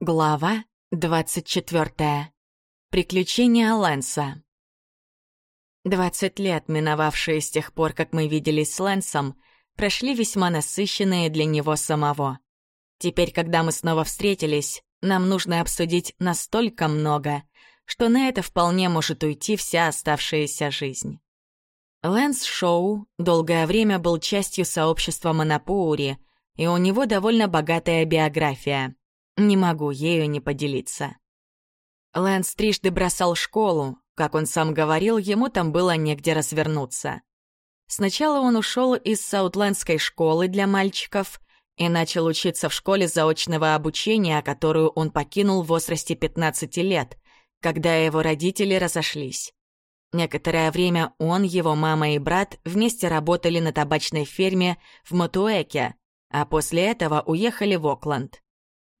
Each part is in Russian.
Глава 24. Приключения Лэнса. Двадцать лет, миновавшие с тех пор, как мы виделись с Лэнсом, прошли весьма насыщенные для него самого. Теперь, когда мы снова встретились, нам нужно обсудить настолько много, что на это вполне может уйти вся оставшаяся жизнь. Лэнс Шоу долгое время был частью сообщества Монопоури, и у него довольно богатая биография — не могу ею не поделиться. Лэнс трижды бросал школу. Как он сам говорил, ему там было негде развернуться. Сначала он ушел из Саутлендской школы для мальчиков и начал учиться в школе заочного обучения, которую он покинул в возрасте 15 лет, когда его родители разошлись. Некоторое время он, его мама и брат вместе работали на табачной ферме в Матуэке, а после этого уехали в Окленд.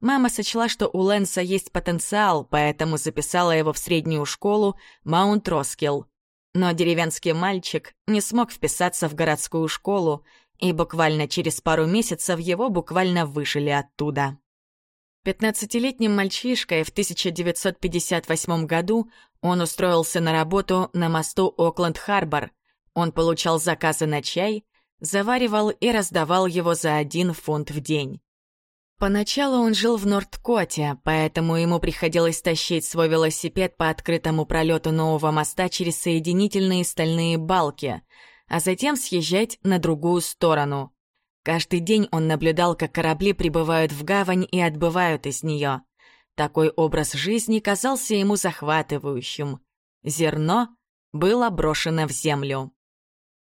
Мама сочла, что у Лэнса есть потенциал, поэтому записала его в среднюю школу Маунт Роскилл. Но деревенский мальчик не смог вписаться в городскую школу, и буквально через пару месяцев его буквально вышили оттуда. Пятнадцатилетним мальчишкой в 1958 году он устроился на работу на мосту Окленд-Харбор. Он получал заказы на чай, заваривал и раздавал его за один фунт в день. Поначалу он жил в Нордкоте, поэтому ему приходилось тащить свой велосипед по открытому пролету нового моста через соединительные стальные балки, а затем съезжать на другую сторону. Каждый день он наблюдал, как корабли прибывают в гавань и отбывают из нее. Такой образ жизни казался ему захватывающим. Зерно было брошено в землю.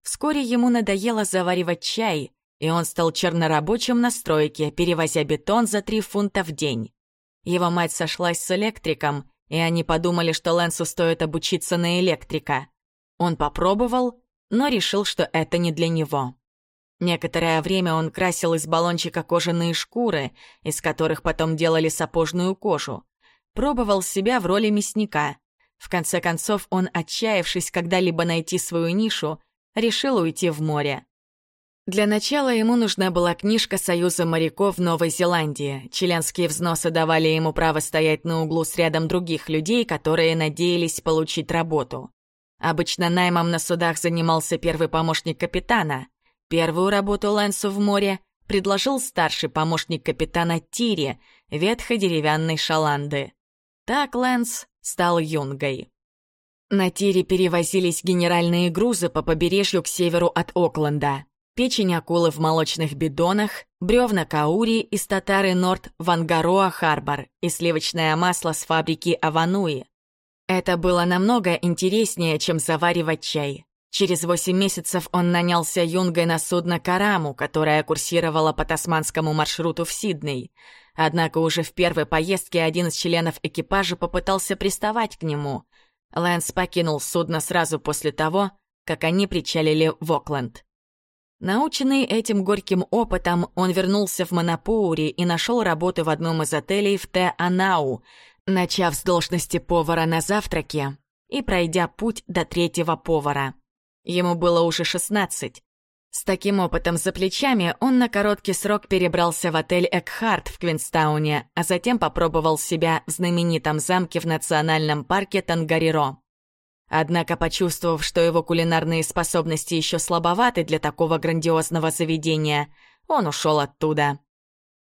Вскоре ему надоело заваривать чай, и он стал чернорабочим на стройке, перевозя бетон за три фунта в день. Его мать сошлась с электриком, и они подумали, что Лэнсу стоит обучиться на электрика. Он попробовал, но решил, что это не для него. Некоторое время он красил из баллончика кожаные шкуры, из которых потом делали сапожную кожу. Пробовал себя в роли мясника. В конце концов, он, отчаявшись когда-либо найти свою нишу, решил уйти в море. Для начала ему нужна была книжка Союза моряков Новой Зеландии. Членские взносы давали ему право стоять на углу с рядом других людей, которые надеялись получить работу. Обычно наймом на судах занимался первый помощник капитана. Первую работу Лэнсу в море предложил старший помощник капитана Тири, ветхо-деревянной шаланды. Так Лэнс стал юнгой. На Тире перевозились генеральные грузы по побережью к северу от Окленда печень акулы в молочных бидонах, бревна каури из татары Норт Вангароа Харбор и сливочное масло с фабрики Авануи. Это было намного интереснее, чем заваривать чай. Через восемь месяцев он нанялся юнгой на судно «Караму», которое курсировало по тасманскому маршруту в Сидней. Однако уже в первой поездке один из членов экипажа попытался приставать к нему. Лэнс покинул судно сразу после того, как они причалили в Окленд. Наученный этим горьким опытом, он вернулся в Монопоури и нашел работу в одном из отелей в Те-Анау, начав с должности повара на завтраке и пройдя путь до третьего повара. Ему было уже 16. С таким опытом за плечами он на короткий срок перебрался в отель Экхарт в Квинстауне, а затем попробовал себя в знаменитом замке в национальном парке Тангариро. Однако, почувствовав, что его кулинарные способности еще слабоваты для такого грандиозного заведения, он ушел оттуда.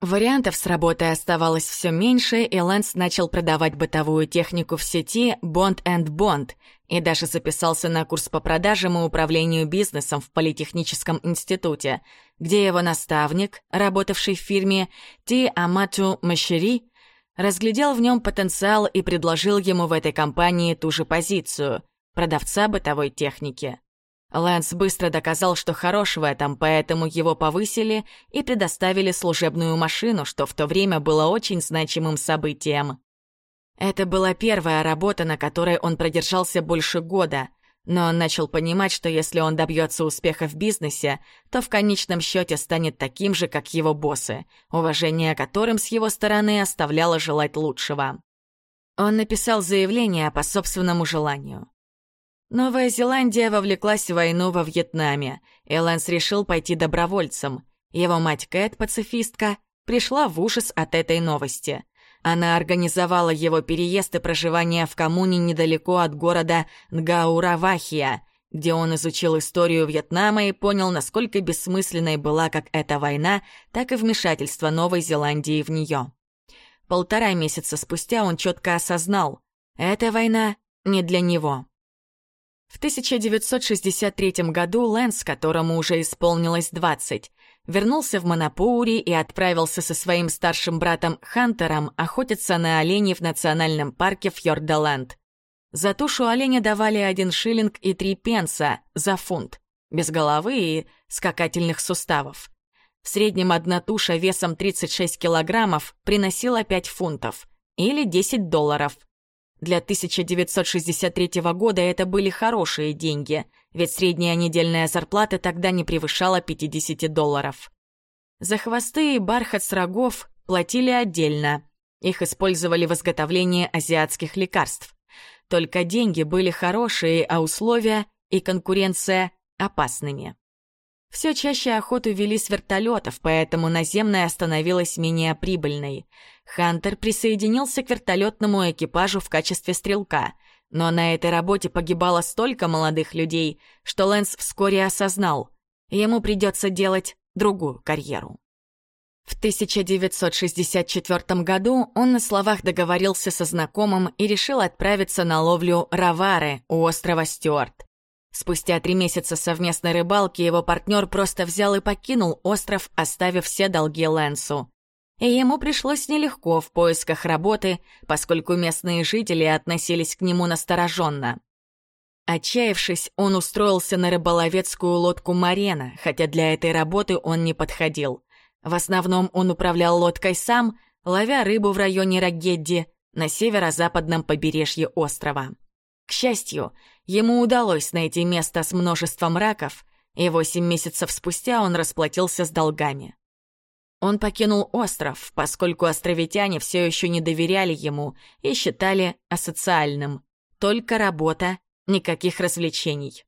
Вариантов с работой оставалось все меньше, и Лэнс начал продавать бытовую технику в сети Bond Bond и даже записался на курс по продажам и управлению бизнесом в Политехническом институте, где его наставник, работавший в фирме Ти Амату Машери, разглядел в нем потенциал и предложил ему в этой компании ту же позицию продавца бытовой техники. Лэнс быстро доказал, что хорош в этом, поэтому его повысили и предоставили служебную машину, что в то время было очень значимым событием. Это была первая работа, на которой он продержался больше года, но он начал понимать, что если он добьется успеха в бизнесе, то в конечном счете станет таким же, как его боссы, уважение которым с его стороны оставляло желать лучшего. Он написал заявление по собственному желанию. Новая Зеландия вовлеклась в войну во Вьетнаме, и Лэнс решил пойти добровольцем. Его мать Кэт, пацифистка, пришла в ужас от этой новости. она организовала его переезд и проживание в коммуне недалеко от города Нгауравахия, где он изучил историю Вьетнама и понял, насколько бессмысленной была как эта война, так и вмешательство Новой Зеландии в нее. Полтора месяца спустя он четко осознал — эта война не для него. В 1963 году Лэнс, которому уже исполнилось 20, вернулся в Манапури и отправился со своим старшим братом Хантером охотиться на оленей в национальном парке Фьордаленд. За тушу оленя давали один шиллинг и три пенса за фунт, без головы и скакательных суставов. В среднем одна туша весом 36 килограммов приносила 5 фунтов, или 10 долларов – для 1963 года это были хорошие деньги, ведь средняя недельная зарплата тогда не превышала 50 долларов. За хвосты и бархат с рогов платили отдельно. Их использовали в изготовлении азиатских лекарств. Только деньги были хорошие, а условия и конкуренция опасными. Все чаще охоту вели с вертолетов, поэтому наземная становилась менее прибыльной. Хантер присоединился к вертолетному экипажу в качестве стрелка, но на этой работе погибало столько молодых людей, что Лэнс вскоре осознал, ему придется делать другую карьеру. В 1964 году он на словах договорился со знакомым и решил отправиться на ловлю равары у острова Стюарт. Спустя три месяца совместной рыбалки его партнер просто взял и покинул остров, оставив все долги Лэнсу. И ему пришлось нелегко в поисках работы, поскольку местные жители относились к нему настороженно. Отчаявшись, он устроился на рыболовецкую лодку «Марена», хотя для этой работы он не подходил. В основном он управлял лодкой сам, ловя рыбу в районе Рагедди на северо-западном побережье острова. К счастью, ему удалось найти место с множеством раков, и восемь месяцев спустя он расплатился с долгами. Он покинул остров, поскольку островитяне все еще не доверяли ему и считали асоциальным. Только работа, никаких развлечений.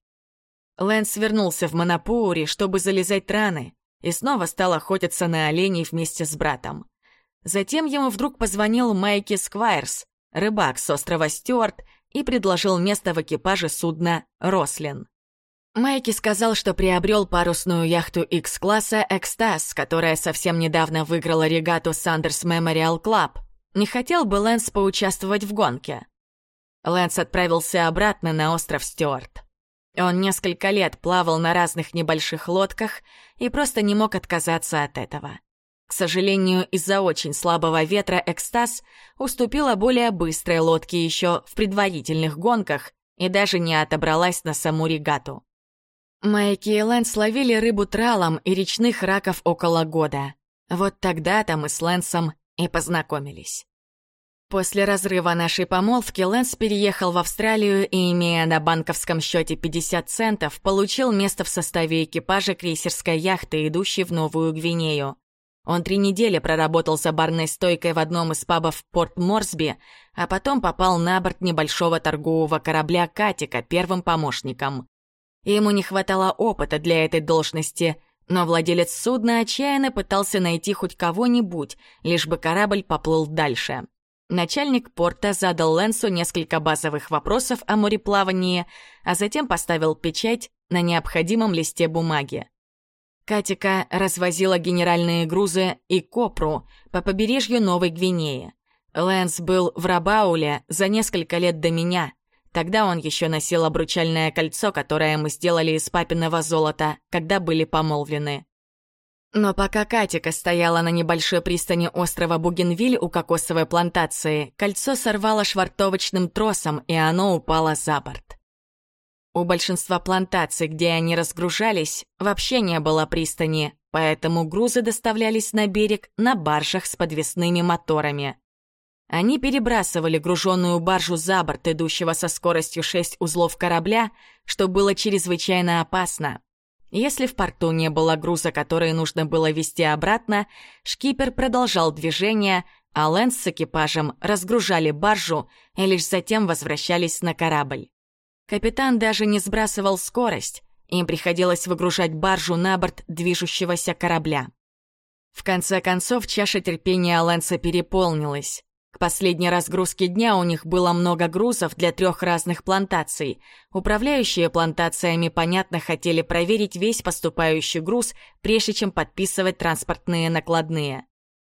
Лэнс вернулся в Монопури, чтобы залезать раны, и снова стал охотиться на оленей вместе с братом. Затем ему вдруг позвонил Майки Сквайрс, рыбак с острова Стюарт, и предложил место в экипаже судна «Рослин». Майки сказал, что приобрел парусную яхту X-класса «Экстаз», которая совсем недавно выиграла регату Сандерс Мемориал Клаб. Не хотел бы Лэнс поучаствовать в гонке. Лэнс отправился обратно на остров Стюарт. Он несколько лет плавал на разных небольших лодках и просто не мог отказаться от этого. К сожалению, из-за очень слабого ветра «Экстаз» уступила более быстрой лодке еще в предварительных гонках и даже не отобралась на саму регату. Майки и Лэнс ловили рыбу тралом и речных раков около года. Вот тогда-то мы с Лэнсом и познакомились. После разрыва нашей помолвки Лэнс переехал в Австралию и, имея на банковском счете 50 центов, получил место в составе экипажа крейсерской яхты, идущей в Новую Гвинею. Он три недели проработал за барной стойкой в одном из пабов в Порт-Морсби, а потом попал на борт небольшого торгового корабля «Катика» первым помощником. Ему не хватало опыта для этой должности, но владелец судна отчаянно пытался найти хоть кого-нибудь, лишь бы корабль поплыл дальше. Начальник порта задал Лэнсу несколько базовых вопросов о мореплавании, а затем поставил печать на необходимом листе бумаги. Катика развозила генеральные грузы и копру по побережью Новой Гвинеи. Лэнс был в Рабауле за несколько лет до меня. Тогда он еще носил обручальное кольцо, которое мы сделали из папиного золота, когда были помолвлены. Но пока Катика стояла на небольшой пристани острова Бугенвиль у кокосовой плантации, кольцо сорвало швартовочным тросом, и оно упало за борт. У большинства плантаций, где они разгружались, вообще не было пристани, поэтому грузы доставлялись на берег на баржах с подвесными моторами. Они перебрасывали груженную баржу за борт, идущего со скоростью 6 узлов корабля, что было чрезвычайно опасно. Если в порту не было груза, который нужно было везти обратно, шкипер продолжал движение, а Лэнс с экипажем разгружали баржу и лишь затем возвращались на корабль. Капитан даже не сбрасывал скорость, им приходилось выгружать баржу на борт движущегося корабля. В конце концов, чаша терпения Лэнса переполнилась. К последней разгрузке дня у них было много грузов для трех разных плантаций. Управляющие плантациями, понятно, хотели проверить весь поступающий груз, прежде чем подписывать транспортные накладные.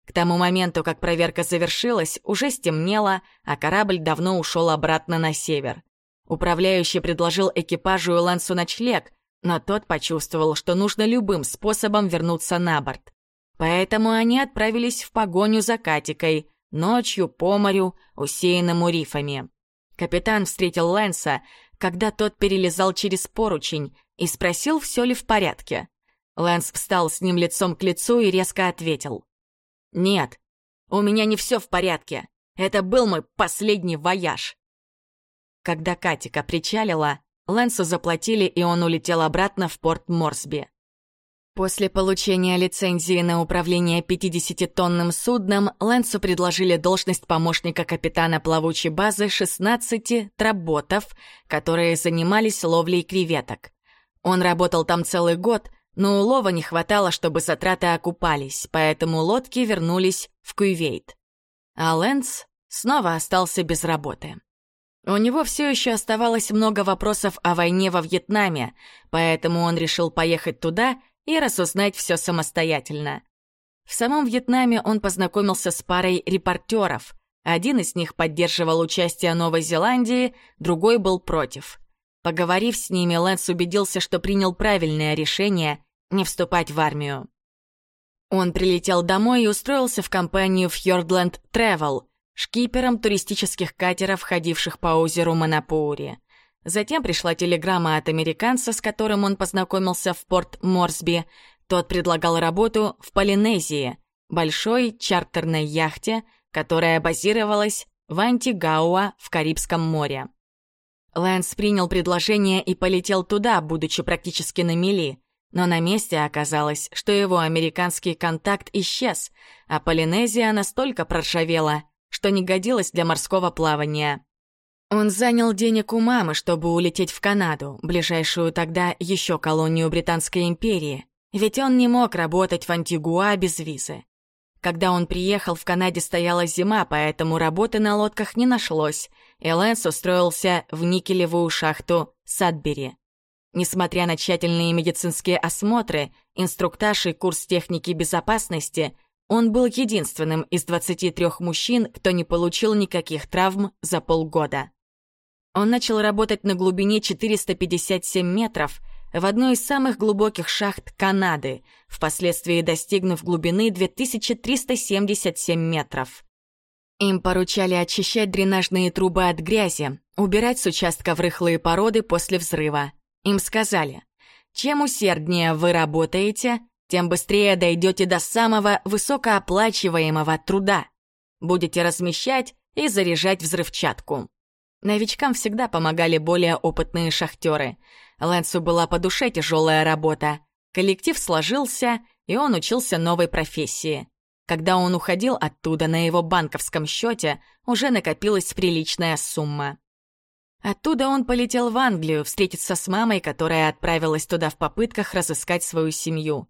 К тому моменту, как проверка завершилась, уже стемнело, а корабль давно ушел обратно на север. Управляющий предложил экипажу и Лансу ночлег, но тот почувствовал, что нужно любым способом вернуться на борт. Поэтому они отправились в погоню за Катикой, ночью по морю, усеянному рифами. Капитан встретил Лэнса, когда тот перелезал через поручень, и спросил, все ли в порядке. Лэнс встал с ним лицом к лицу и резко ответил. «Нет, у меня не все в порядке. Это был мой последний вояж». Когда Катика причалила, Лэнсу заплатили, и он улетел обратно в порт Морсби. После получения лицензии на управление 50-тонным судном Лэнсу предложили должность помощника капитана плавучей базы 16 тработов, которые занимались ловлей креветок. Он работал там целый год, но улова не хватало, чтобы затраты окупались, поэтому лодки вернулись в Куйвейт. А Лэнс снова остался без работы. У него все еще оставалось много вопросов о войне во Вьетнаме, поэтому он решил поехать туда и разузнать все самостоятельно. В самом Вьетнаме он познакомился с парой репортеров. Один из них поддерживал участие Новой Зеландии, другой был против. Поговорив с ними, Лэнс убедился, что принял правильное решение не вступать в армию. Он прилетел домой и устроился в компанию Fjordland Travel — шкипером туристических катеров, ходивших по озеру Манапури. Затем пришла телеграмма от американца, с которым он познакомился в порт Морсби. Тот предлагал работу в Полинезии, большой чартерной яхте, которая базировалась в Антигауа в Карибском море. Лэнс принял предложение и полетел туда, будучи практически на мели. Но на месте оказалось, что его американский контакт исчез, а Полинезия настолько проржавела, что не годилось для морского плавания. Он занял денег у мамы, чтобы улететь в Канаду, ближайшую тогда еще колонию Британской империи, ведь он не мог работать в Антигуа без визы. Когда он приехал, в Канаде стояла зима, поэтому работы на лодках не нашлось, и Лэнс устроился в никелевую шахту Садбери. Несмотря на тщательные медицинские осмотры, инструктаж и курс техники безопасности, он был единственным из 23 мужчин, кто не получил никаких травм за полгода. Он начал работать на глубине 457 метров в одной из самых глубоких шахт Канады, впоследствии достигнув глубины 2377 метров. Им поручали очищать дренажные трубы от грязи, убирать с участков рыхлые породы после взрыва. Им сказали, чем усерднее вы работаете, тем быстрее дойдете до самого высокооплачиваемого труда. Будете размещать и заряжать взрывчатку. Новичкам всегда помогали более опытные шахтеры. Лэнсу была по душе тяжелая работа. Коллектив сложился, и он учился новой профессии. Когда он уходил оттуда, на его банковском счете уже накопилась приличная сумма. Оттуда он полетел в Англию встретиться с мамой, которая отправилась туда в попытках разыскать свою семью.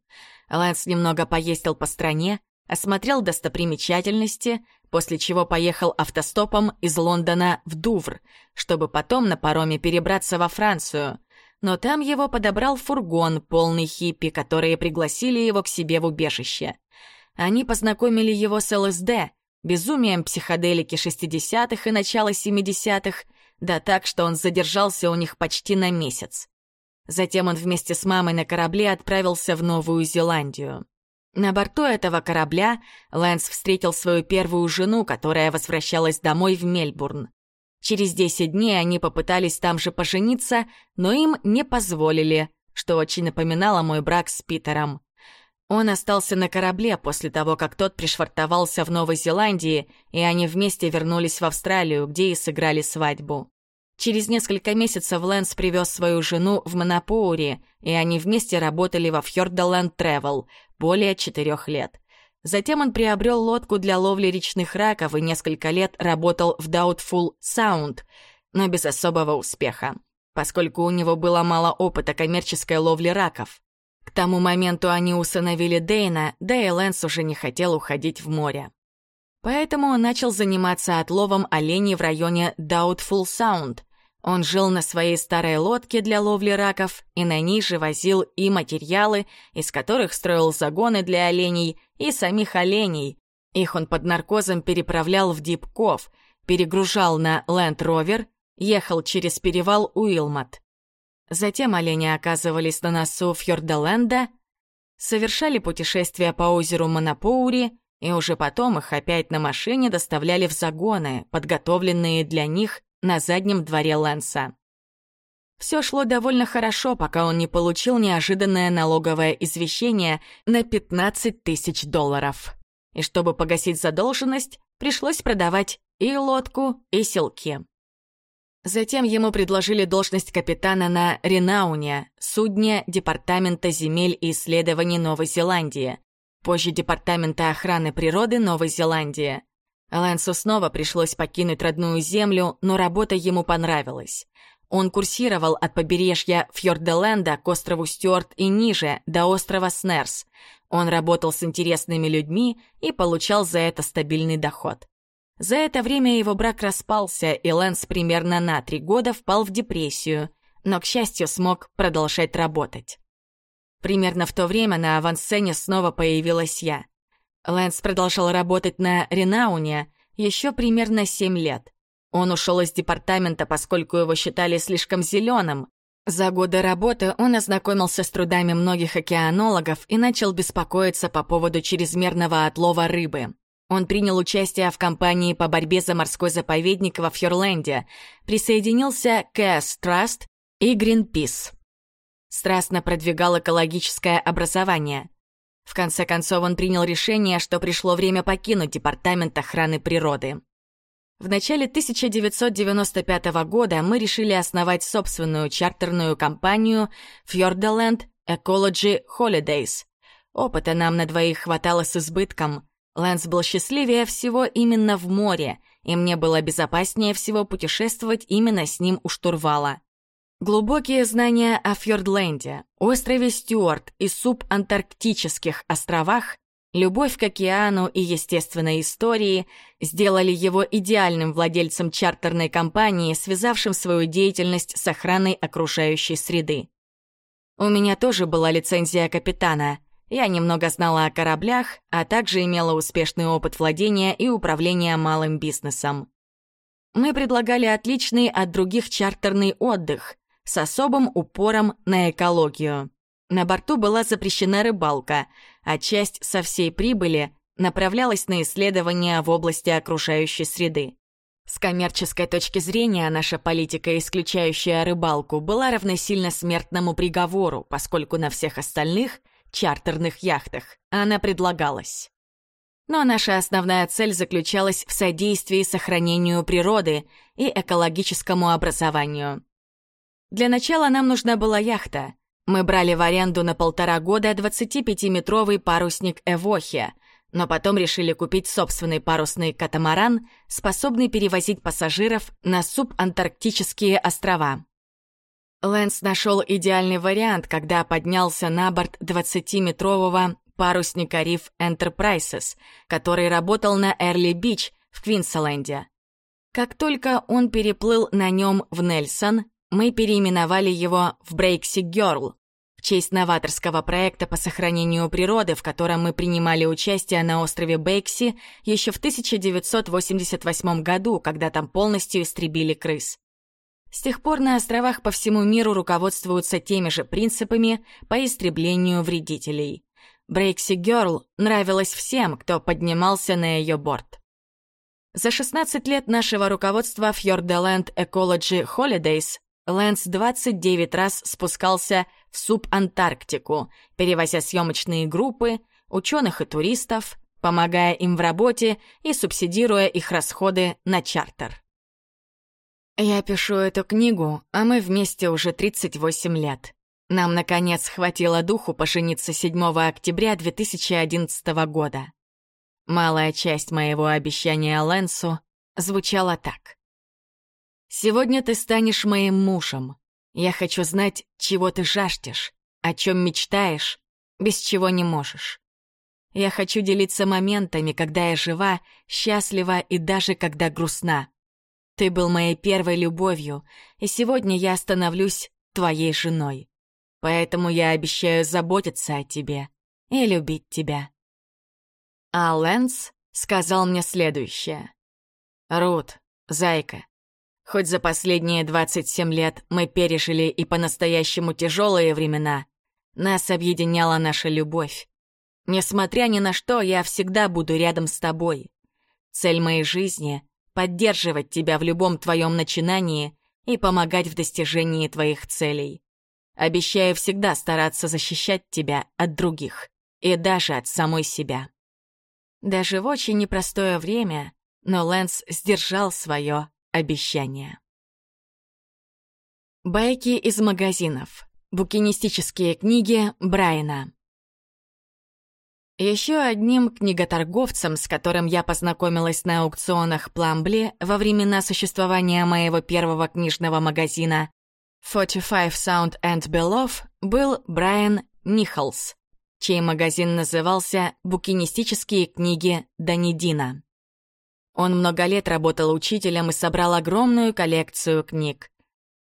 Лэнс немного поездил по стране, осмотрел достопримечательности, после чего поехал автостопом из Лондона в Дувр, чтобы потом на пароме перебраться во Францию. Но там его подобрал фургон, полный хиппи, которые пригласили его к себе в убежище. Они познакомили его с ЛСД, безумием психоделики 60-х и начала 70-х, да так, что он задержался у них почти на месяц. Затем он вместе с мамой на корабле отправился в Новую Зеландию. На борту этого корабля Лэнс встретил свою первую жену, которая возвращалась домой в Мельбурн. Через 10 дней они попытались там же пожениться, но им не позволили, что очень напоминало мой брак с Питером. Он остался на корабле после того, как тот пришвартовался в Новой Зеландии, и они вместе вернулись в Австралию, где и сыграли свадьбу. Через несколько месяцев Лэнс привез свою жену в Монопоури, и они вместе работали во Фьордаленд Тревел более четырех лет. Затем он приобрел лодку для ловли речных раков и несколько лет работал в Doubtful Sound, но без особого успеха, поскольку у него было мало опыта коммерческой ловли раков. К тому моменту они усыновили Дейна, да и Лэнс уже не хотел уходить в море. Поэтому он начал заниматься отловом оленей в районе Doubtful Sound. Он жил на своей старой лодке для ловли раков и на ней же возил и материалы, из которых строил загоны для оленей, и самих оленей. Их он под наркозом переправлял в Дипков, перегружал на Rover, ехал через перевал Уилмот. Затем олени оказывались на носу Фьордаленда, совершали путешествия по озеру Монопоури, и уже потом их опять на машине доставляли в загоны, подготовленные для них на заднем дворе Лэнса. Все шло довольно хорошо, пока он не получил неожиданное налоговое извещение на 15 тысяч долларов. И чтобы погасить задолженность, пришлось продавать и лодку, и селки. Затем ему предложили должность капитана на Ренауне, судне Департамента земель и исследований Новой Зеландии, позже Департамента охраны природы Новой Зеландии. Лэнсу снова пришлось покинуть родную землю, но работа ему понравилась. Он курсировал от побережья Фьорделенда к острову Стюарт и ниже, до острова Снерс. Он работал с интересными людьми и получал за это стабильный доход. За это время его брак распался, и Лэнс примерно на три года впал в депрессию, но, к счастью, смог продолжать работать. Примерно в то время на авансцене снова появилась я. Лэнс продолжал работать на Ренауне еще примерно семь лет. Он ушел из департамента, поскольку его считали слишком зеленым. За годы работы он ознакомился с трудами многих океанологов и начал беспокоиться по поводу чрезмерного отлова рыбы. Он принял участие в кампании по борьбе за морской заповедник во Фьорленде, присоединился к Эс Траст и Гринпис. Страстно продвигал экологическое образование. В конце концов, он принял решение, что пришло время покинуть Департамент охраны природы. В начале 1995 года мы решили основать собственную чартерную компанию Fjordaland Ecology Holidays. Опыта нам на двоих хватало с избытком — Лэнс был счастливее всего именно в море, и мне было безопаснее всего путешествовать именно с ним у штурвала. Глубокие знания о Фьордленде, острове Стюарт и субантарктических островах, любовь к океану и естественной истории сделали его идеальным владельцем чартерной компании, связавшим свою деятельность с охраной окружающей среды. У меня тоже была лицензия капитана — я немного знала о кораблях, а также имела успешный опыт владения и управления малым бизнесом. Мы предлагали отличный от других чартерный отдых с особым упором на экологию. На борту была запрещена рыбалка, а часть со всей прибыли направлялась на исследования в области окружающей среды. С коммерческой точки зрения наша политика, исключающая рыбалку, была равносильна смертному приговору, поскольку на всех остальных чартерных яхтах она предлагалась. Но наша основная цель заключалась в содействии сохранению природы и экологическому образованию. Для начала нам нужна была яхта. Мы брали в аренду на полтора года 25-метровый парусник «Эвохи», но потом решили купить собственный парусный катамаран, способный перевозить пассажиров на субантарктические острова. Лэнс нашел идеальный вариант, когда поднялся на борт 20-метрового парусника Reef Enterprises, который работал на Эрли-Бич в Квинсленде. Как только он переплыл на нем в Нельсон, мы переименовали его в Брейкси Герл в честь новаторского проекта по сохранению природы, в котором мы принимали участие на острове Бейкси еще в 1988 году, когда там полностью истребили крыс. С тех пор на островах по всему миру руководствуются теми же принципами по истреблению вредителей. Брейкси Герл нравилась всем, кто поднимался на ее борт. За 16 лет нашего руководства Fjordaland Ecology Holidays Лэнс 29 раз спускался в субантарктику, перевозя съемочные группы, ученых и туристов, помогая им в работе и субсидируя их расходы на чартер. Я пишу эту книгу, а мы вместе уже 38 лет. Нам, наконец, хватило духу пожениться 7 октября 2011 года. Малая часть моего обещания Лэнсу звучала так. «Сегодня ты станешь моим мужем. Я хочу знать, чего ты жаждешь, о чем мечтаешь, без чего не можешь. Я хочу делиться моментами, когда я жива, счастлива и даже когда грустна. Ты был моей первой любовью, и сегодня я становлюсь твоей женой. Поэтому я обещаю заботиться о тебе и любить тебя. А Лэнс сказал мне следующее. «Рут, зайка, хоть за последние 27 лет мы пережили и по-настоящему тяжелые времена, нас объединяла наша любовь. Несмотря ни на что, я всегда буду рядом с тобой. Цель моей жизни — поддерживать тебя в любом твоем начинании и помогать в достижении твоих целей. Обещаю всегда стараться защищать тебя от других и даже от самой себя. Даже в очень непростое время, но Лэнс сдержал свое обещание. Байки из магазинов. Букинистические книги Брайана. Еще одним книготорговцем, с которым я познакомилась на аукционах Пламбли во времена существования моего первого книжного магазина 45 Sound and Below, был Брайан Нихолс, чей магазин назывался «Букинистические книги Данидина». Он много лет работал учителем и собрал огромную коллекцию книг.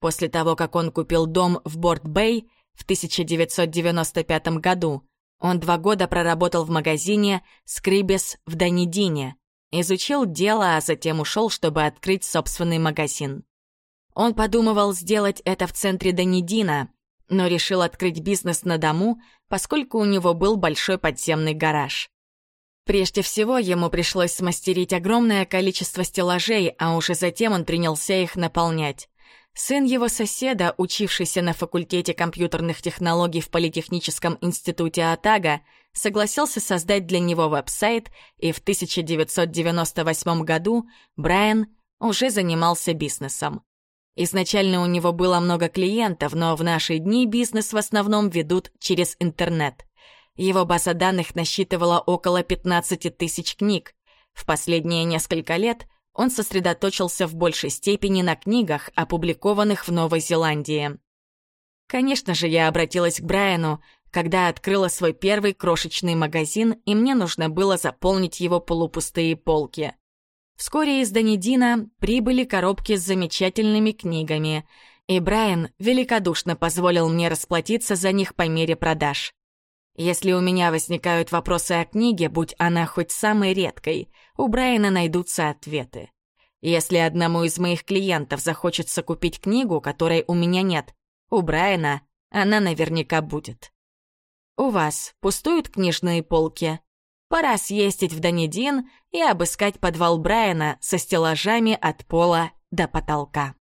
После того, как он купил дом в Борт-Бэй в 1995 году, он два года проработал в магазине «Скрибес» в Данидине, изучил дело, а затем ушел, чтобы открыть собственный магазин. Он подумывал сделать это в центре Данидина, но решил открыть бизнес на дому, поскольку у него был большой подземный гараж. Прежде всего, ему пришлось смастерить огромное количество стеллажей, а уже затем он принялся их наполнять. Сын его соседа, учившийся на факультете компьютерных технологий в Политехническом институте Атага, согласился создать для него веб-сайт, и в 1998 году Брайан уже занимался бизнесом. Изначально у него было много клиентов, но в наши дни бизнес в основном ведут через интернет. Его база данных насчитывала около 15 тысяч книг. В последние несколько лет – он сосредоточился в большей степени на книгах, опубликованных в Новой Зеландии. Конечно же, я обратилась к Брайану, когда открыла свой первый крошечный магазин, и мне нужно было заполнить его полупустые полки. Вскоре из Данидина прибыли коробки с замечательными книгами, и Брайан великодушно позволил мне расплатиться за них по мере продаж. Если у меня возникают вопросы о книге, будь она хоть самой редкой, у Брайана найдутся ответы. Если одному из моих клиентов захочется купить книгу, которой у меня нет, у Брайана она наверняка будет. У вас пустуют книжные полки? Пора съездить в Данидин и обыскать подвал Брайана со стеллажами от пола до потолка.